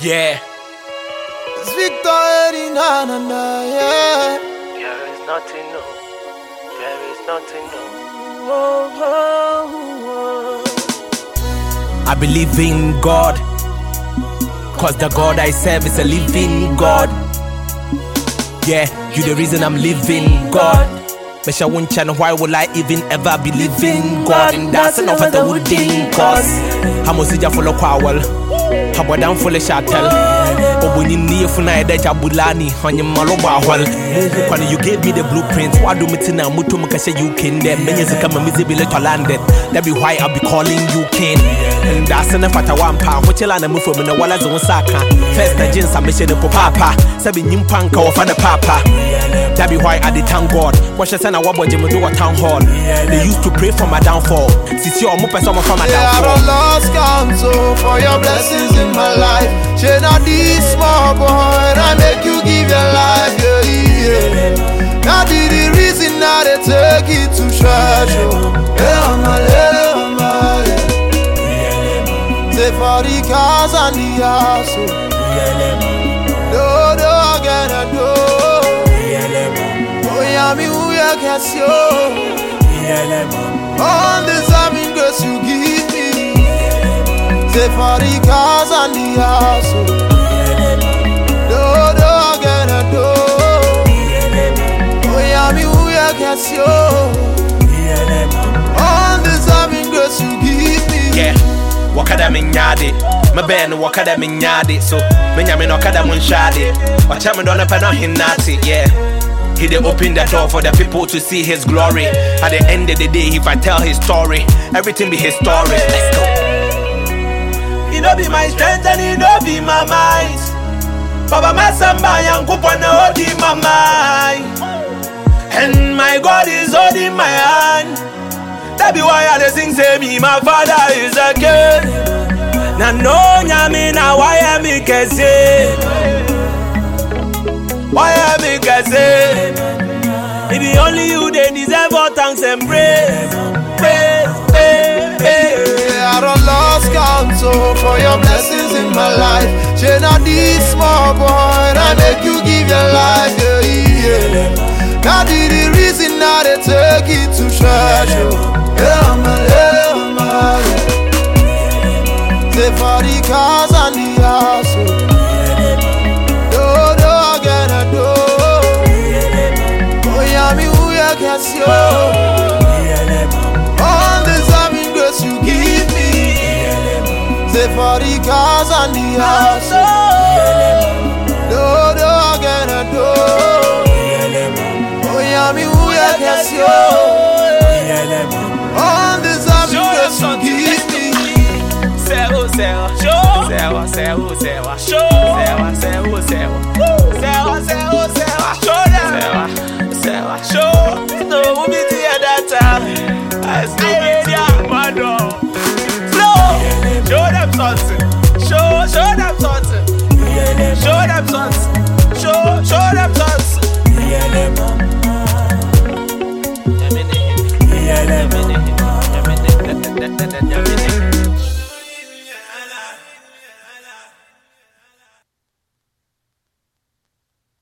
Yeah. It's Victor AD, na na na, yeah. There is nothing new. There is nothing new. Oh, oh, oh. I believe in God. Cause the God I serve is a living God. Yeah, you the reason I'm living God. Mesha wuncha why will I even ever believe in God? And that's enough of the wooden cause. I'm Hamosija follow kwawal. Habadan full shatel. Obuni ni funa eda jabulani. Honye malo bahwal. Kwani you gave me the blueprint. Why do me tina mutu mukashe you king then? Menye zika mamizi bile landed. That be why I'll be calling you king. And that's enough at a wampa. Wachela na mufu mna wala zon saka. First na jinsa mission po papa. Sabi nyimpanka wafana papa. That be why I did thank God. Watch the son of what Jimmy do a town hall. They used to pray for my downfall. Since you're more person from my Yeah, I downfall. lost count so for your blessings in my life. She not this small boy, the cars and the house. Do, do, again, and do. Oh, yeah, me, who you oh. All this loving grace you give me Say for the cars and the house minyade. Maben wakada minyade. So, menya me no kada munshade. Wacha me don't pay no hinati. Yeah. He dey open the door for the people to see his glory. At the end of the day, if I tell his story, everything be his story. Let's go. He no be my strength and he no be my might. Baba Masamba Yankupona odi oh, my mind. And my God is holding my hand. That be why I sing say me my father is a king. Na no nyame na why am I kese? Why am I kese? It be only you they deserve all thanks and praise. Praise, praise, praise. I don't lost count so for your blessings in my life. She not this small boy, I make you give your life, yeah, yeah. Now the, reason now they take it to church. Yeah, I'm a yeah, I'm a yeah. Say for the cars and the house, oh. Do, again and do. Oh, yeah, me who can see, oh. All this loving grace you give me Say for the cars and the house Do, do, again and do céu, céu, céu, céu, show, céu, céu, céu, céu, céu, céu, show now, céu, show, no we be the other time, I still be there, mano, oh. flow, show them something, show, show them something, show them something, show, show them something. Yeah, yeah, yeah.